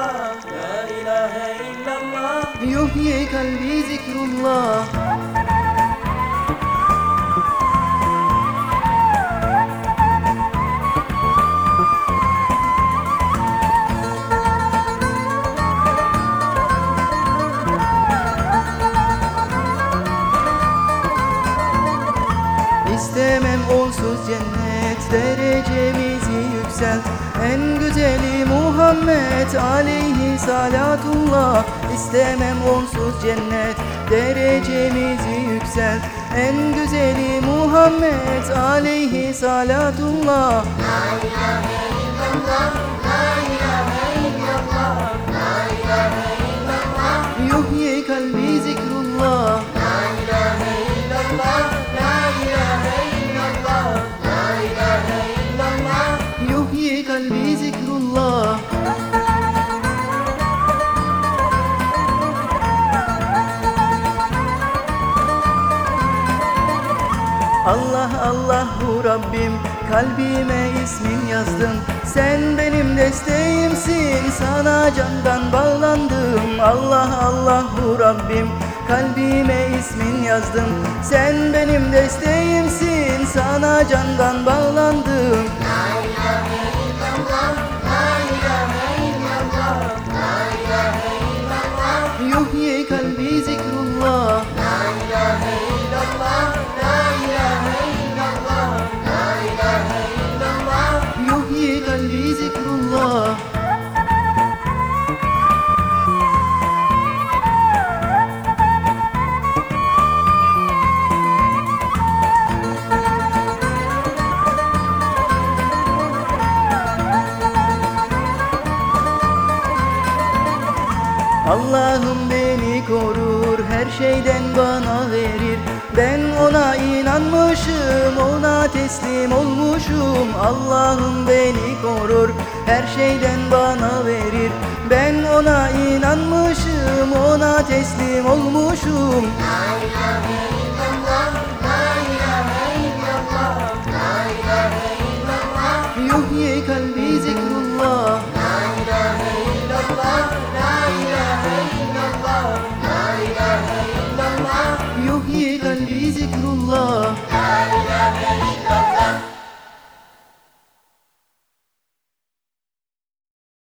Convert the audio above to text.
illallah La ilahe illallah İstemem onsuz cennet derecemizi yükselt en güzeli Muhammed Aleyhi salatullah. İstemem onsuz cennet Derecemizi yükselt. En güzeli Muhammed Aleyhi salatullah. Yuhyi kalbi zikrullah Allah Allahu Rabbim kalbime ismin yazdım Sen benim desteğimsin sana candan bağlandım. Allah Allahu Rabbim kalbime ismin yazdım Sen benim desteğimsin sana candan bağlandım. Yuhyi kalbi zikrullah Allah'ım beni korur her şeyden bana verir. Ben ona inanmışım ona teslim olmuşum. Allah'ım beni korur her şeyden bana verir. Ben ona inanmışım ona teslim olmuşum. Yuhyi kalbi zikrullah له يغلي ذكر الله